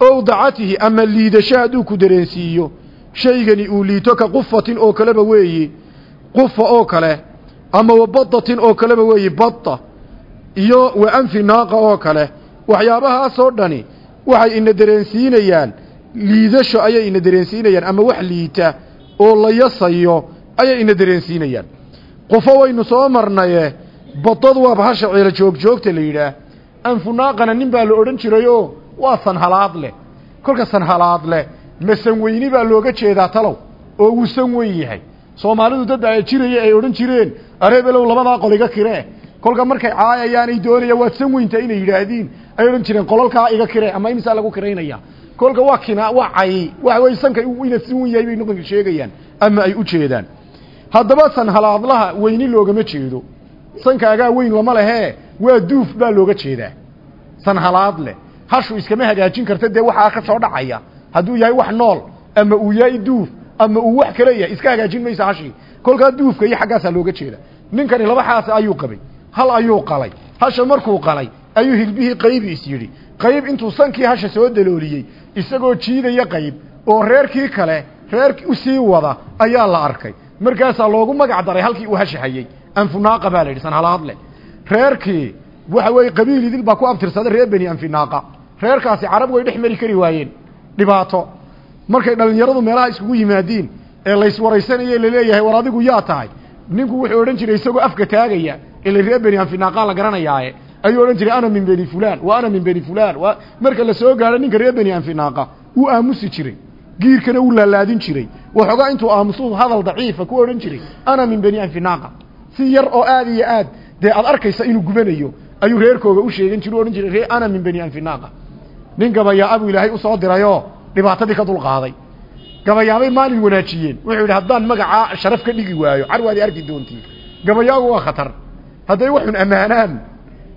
Ow dacatihi ama liidasho hadduu ku dareensiiyo. Shaygani uu liito ka qufatin oo kaleba weeyi qufa oo kale ama wa badatin oo kaleba weeyi badda. Iyo wa anfi naaqa oo kale. Waxyaabahaasoo dhani waxay ina dareensiinayaan. Liidasho ayay ina dareensiinayaan ama wax liita oo la yasayo ayay ina dareensiinayaan. Qufo waynu soo marnaye badadu waa bahasha ceelo joogjoogta la yidhaah anfunaaqana nin baa la odhan jirayoo waa sanhalaad leh. Kolka sanhalaad leh masan weyni baa looga jeedaa talow oo wuu san weyn yahay. Soomaalidu dad baa jiraya ay odhan jireen areebelow labadaa qol iga kiree kolka markay caayayaan ay doonayaan waad san weynta inay yidhaahdiin ay odhan jireen qolalkaa iga kiree ama imisaa lagu kiraynaya kolka waa kina waa cay waxa wey sanka ina san wen yahay bay noqonka sheegayaan ama ay u jeedaan haddaba sanhalaadlaha weyni loogama jeedo. Sankaagaa weyn lama lehee waa duuf baa looga jeedaa sanhalaad leh. Hashu iskama hagaajin karta dee waxaa ka soo dhacaya. Hadduu yahay wax nool ama uu yahay duuf ama uu wax kale yahay iska hagaajin maysa hashii kolkaa duufka iyo xaggaasaa looga jeeda. Ninkani laba xaas ayuu qabay. Hal ayuu qalay. Hasha markuu qalay ayuu hilbihii qaybi is yidhi. Qayb intuu sankii hasha soo dalooliyey isagoo jiidaya qayb oo reerkii kale reer u sii wada ayaa la arkay markaasaa loogu magac daray halkii uu hasha hayey anfunaaqa baa la yidhi sanhalaadle reerkii waxa weeye qabiil idil baa ku abtirsaday reer beni anfinaaqa reerkaasi carab way dhex mari kari waayeen. Dhibaato. Markay dhallinyaradu meelaha iskugu yimaadiin ee layswaraysanaye la leeyahay war adigu yaa tahay. Ninku wuxuu odhan jiray isagoo afka taagaya ila reer beni anfinaaqa la garanayaaye ayuu odhan jiray ana min beni fulan wa ana min beni fulan wa marka la soo gaadho ninka reer beni anfinaaqa wuu aamusi jiray. Giirkana wuu laalaadin jiray waxoogaa intuu aamusu hadal daciifa ku odhan jiray ana min beni anfinaaqa si yar oo aad iyo aad dee aad arkaysa inuu gubanayo ayuu reerkooga u sheegan jira o odhan jiray ana min beni anfinaaqa nin gabayaa-abuu ilaahay u soo dirayoo dhibaatadii ka dulqaaday. Gabayaabay maalin wanaajiyeen. Wuxuu yidhi haddaan magacaa sharaf ka dhigi waayo carwaadi arki doontii. Gabayaagu waa khatar. Hadday waxun ammaanaan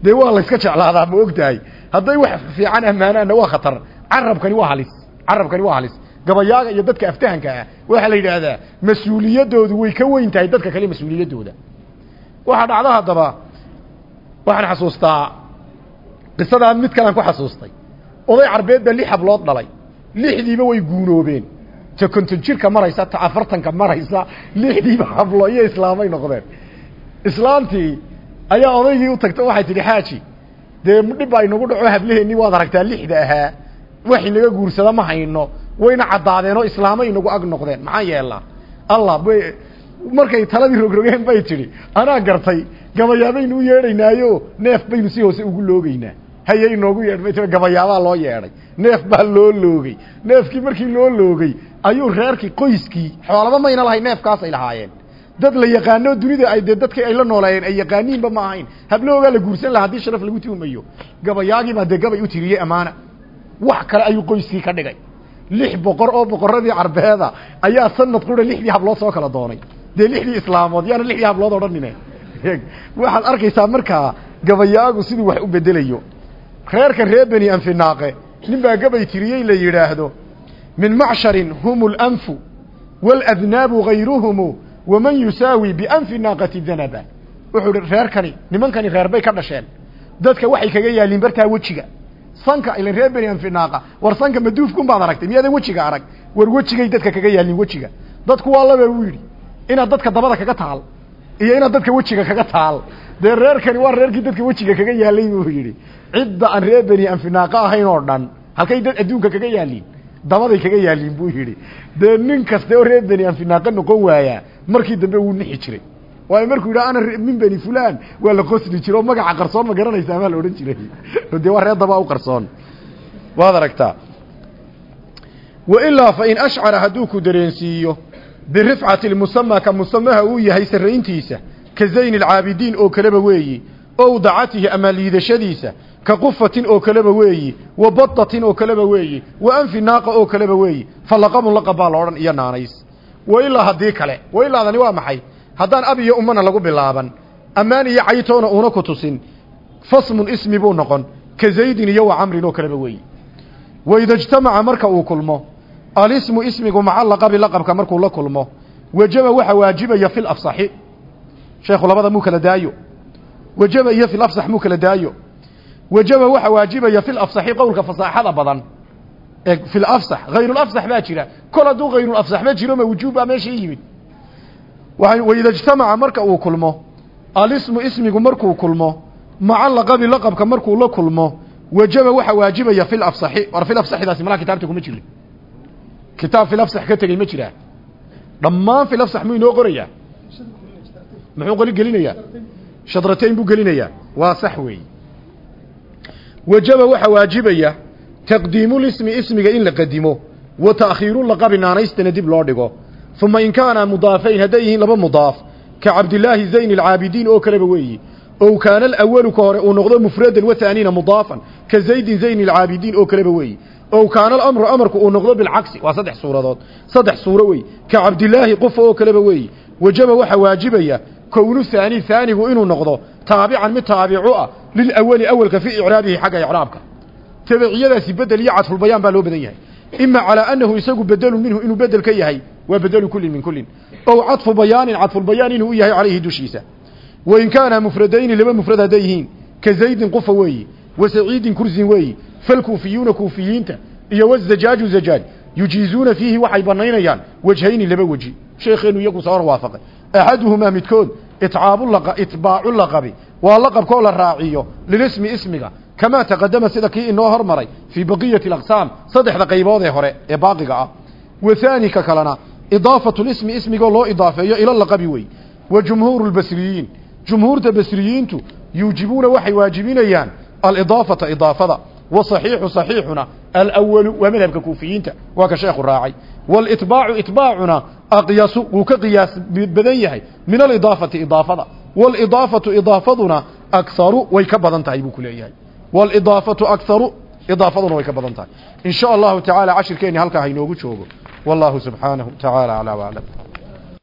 dee waa layska jeclaadaa ma og tahay hadday wax fiican ammaanaanna waa khatar. Carabkani waa halis. Carabkani waa halis gabayaaga iyo dadka aftahanka ah waxaa la yidhaahdaa mas'uuliyaddoodu way ka weyn tahay dadka kale mas'uuliyaddooda waxaa dhacdo haddaba waxaan xasuustaa qisadaan mid kalean ku xasuustay. Oday carbeed baa lix hablood dhalay. Lixdiiba way guunoobeen. Ta konton jirka maraysa ta afartanka maraysa lixdiiba hablo iyo islaamay noqdeen. Islaantii ayaa odaygii u tagta waxay tidhi xaaji dee dhib baa inagu dhaco hablaheennii waad aragtaa lixda ahaa. Wax inaga guursada ma hayno wayna caddaadeen oo islaamay inagu ag noqdeen. Maxaa yeelaa? Allah b markay taladii rogrogeen bay tidhi anaa gartay gabayaabaynu u yeedhaynaayo neef baynu si hoose ugu loogeynaa haye inoogu yeedh bay gabayaabaa loo yeedhay. Neef baa loo loogay. Neefkii markii loo loogay ayuu reerkii qoyskii xoolaba mayna lahay neefkaasay lahaayeen. Dad la yaqaano dunida ay dee dadkii ay la nooleeyeen ay yaqaaniinba ma ahayn. Hablahoogaa la guursan laha haddii sharaf lagu tuumayo. Gabayaagii baa dee gabay u tiriyey amaana. Wax kale ayuu qoyskii ka dhigay lix boqor oo boqoradii carbeeda ayaa sanad qura lixdii hablood soo kala doonay. Dee lixdii islaamood yaana lixdii hablood odhanine waxaad arkaysaa markaa gabayaagu siduu wax u bedelayo. Reerkan reer beni anfinaaqe nin baa gabay tiriyey la yidhaahdo min macsharin hum اlanfu wاladnaabu gayruhumu waman yusaawi bianfi naaqati danaba wuxuu reerkani nimankani reer bay ka dhasheen. Dadka waxay kaga yaaliin bartaa wejiga sanka ilan reer beni anfinaaqa war sanka maduufkun baad aragtay miyaadan wejiga arag? War wejigay dadka kaga yaaliin wejiga. Dadku waa laba uu yidhi inaad dadka dabada kaga taal iyo inaad dadka wejiga kaga taal. Dee reerkani waa reerkii dadka wejiga kaga yaalay buu yidhi. Cidda aan reer beni anfinaaqa ahayn oo dhan halkay dad adduunka kaga yaaliin dabaday kaga yaaliin buu yidhi. Dee nin kaste oo reer beni anfinaaqa noqon waayaa markii dambe wuu nixi jiray waayo markuu yidhaha ana min beni fulan waa la qosli jiro oo magaca qarsoon ma garanaysaa maa la odhan jiray. Dee waa reer daba u qarsoon. Waad aragtaa. Wailaa fain ashcara hadduu ku dareensiiyo birifcati lmusama ka musamaha uu yahay sarrayntiisa ka zayni alcaabidiin oo kaleba weeyi ow dacatihi ama liidashadiisa ka qufatin oo kaleba weeyi wa badatin oo kaleba weeyi wa anfi naaqa oo kaleba weeyi fa laqabun laqab baa la odhan iyo naanays. Wailaa haddii kale wailaadani waa maxay haddaan ab iyo ummana lagu bilaaban ammaan iyo caytoona uuna ku tusin fasmun ismi buu noqon ka zaydin iyo wa camrin oo kaleba weeyi. Waida ijtamaca marka uu kulmo alismu ismigu maca laqabi laqabka markuu la kulmo wajaba waxa waajibaya fi lafsaxi sheekhu labada muu kala daayo? Wajaba iyo fi lafsax muu kala daayo? Wajaba waxa waajibaya fi lafsaxi qowlka fasaaxada badan. Ee fi lafsax hayrulafsax baa jira. Kol hadduu hayrulafsax ma jiro ma wujuub baa meesha yimid waida ijtamaca marka uu kulmo alismu ismigu markuu kulmo maca laqabi laqabka markuu la kulmo wajaba waxa waajibaya fi lafsaxi war fi lafsaxidaasi malaa kitaabta kuma jirin kitaab fi lafsax ka tegey ma jiraa dhammaan fi lafsax muu inoo qorayaa muxuu qoli gelinayaa? Shadratayn buu gelinayaa. Waa sax weey wajaba waxa waajibaya taqdiimulismi ismiga in la qadimo wa ta'khiiru laqabi naanaystana dib loo dhigo uma in kaana mudaafayn hadday yihiin laba mudaaf ka cabdilaahi zayn alcaabidiin oo kaleba weeyi ow kaana alawalu ka hore uu noqdo mufradan wa taaniina mudaafan ka zaydin zayn alcaabidiin oo kaleba weeyi ow kaana alamru amarku uu noqdo bilcagsi waa saddex suuradood saddex suuro wey ka cabdilaahi qofa oo kaleba weeyi wajaba waxa waajibaya kownu haani haanigu inuu noqdo taabican mid taabicu ah lilawali awalka fii icraabihi xagga icraabka tabiciyadaasi bedel iyo cadfulbayaan baa loo badan yahay isagu bedelu minhu inuu bedel ka yahay waa bedelu kullin min kullin. Ow cadfu bayaanin cadfulbayaan inuu u yahay calayhi dushiisa. Wain kaana mufradayni laba mufrad hadday yihiin ka zaydin qufa weeyi wa saciidin kursin weeyi falkuufiyuuna kuufiyiinta iyo wazajaaju zajaaj yujiizuuna fiihi waxay banaynayaan wejhayni laba weji. Sheekheenu iyagu soo hor waafaqay axaduhumaa midkood itbaacu laqabi. Waa laqabkoo la raaciyo lilismi ismiga kamaa taqadama sida kii inoo hormaray fii baqiyati alaqsaam saddexda qaybood ee hore ee baaqiga ah. Wa haani ka kalena idaafatu lismi ismigoo loo idaafeeyo ila laqabi wey wa jumhuuru lbasriyiin jumhuurta basriyiintu yuujibuuna waxay waajibinayaan alidaafata idaafada waصaxiixu صaxiixuna alأwalu waa madhabka kuufiyiinta waa ka sheekhu raacay wاlitbaacu itbaacuna aqyasu wuu ka qiyaas badan yahay min alidaafati idaafada wاlidaafatu idaafaduna akharu way ka badan tahay buu ku leeyahay wاlidaafatu akharu idaafaduna way ka badan tahay in sha allahu